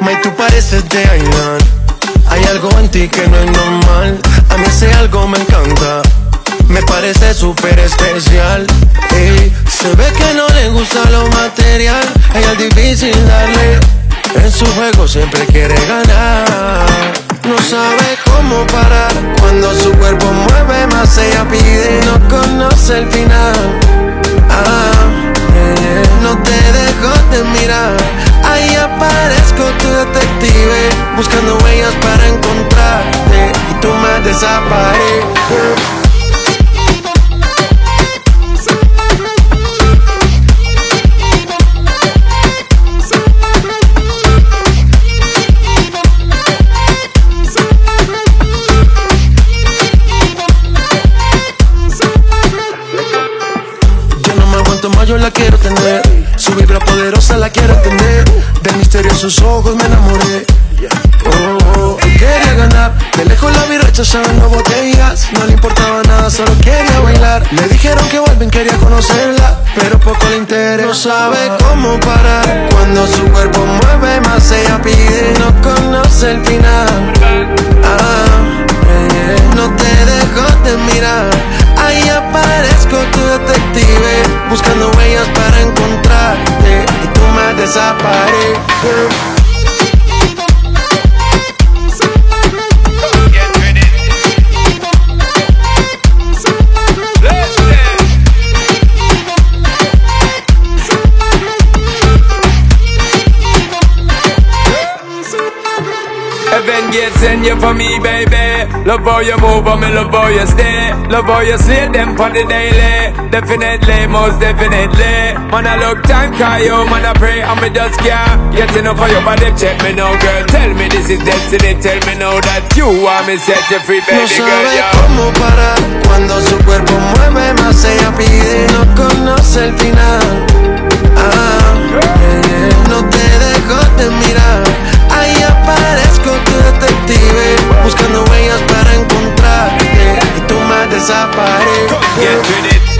May, tú pareces de Aidan. Hay algo en ti que no es normal. A mí ese algo me encanta. Me parece súper especial. Ey, se ve que no le gusta lo material. A ella es difícil darle. En su juego siempre quiere ganar. No sabe Buscando huellas para encontrarte. Y tú me desapareces. Yo la quiero tener. Su vibra poderosa la quiero entender. Del misterio en sus ojos me enamoré. Oh, oh, quería ganar. De lejos la vi rechazando botellas. No le importaba nada, solo quería bailar. Le dijeron que vuelven, quería conocerla. Pero poco le interesa. No sabe cómo parar. Cuando su cuerpo mueve más, ella pide. No conoce el final. Ah, yeah. No te dejo de mirar. Ahí aparezco tu detective. Buscando huellas para encontrarte. Y tú me desapareces. Heaven gets in you for me, baby. Love how you move, and me love how you stay. Love how you slay them for the daily. Definitely, most definitely. Man, I look time, cry you, man, I pray, and me just can't get enough of your body. Check me now, girl. Tell me this is destiny. Tell me now that you want me set you free, No baby girl. sabe Yeah. cómo parar cuando su cuerpo mueve más ella pide buscando huellas para encontrarte y tú me desapareces. Get with it.